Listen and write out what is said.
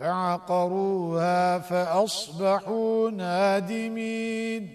فعقروها فأصبحوا نادمين.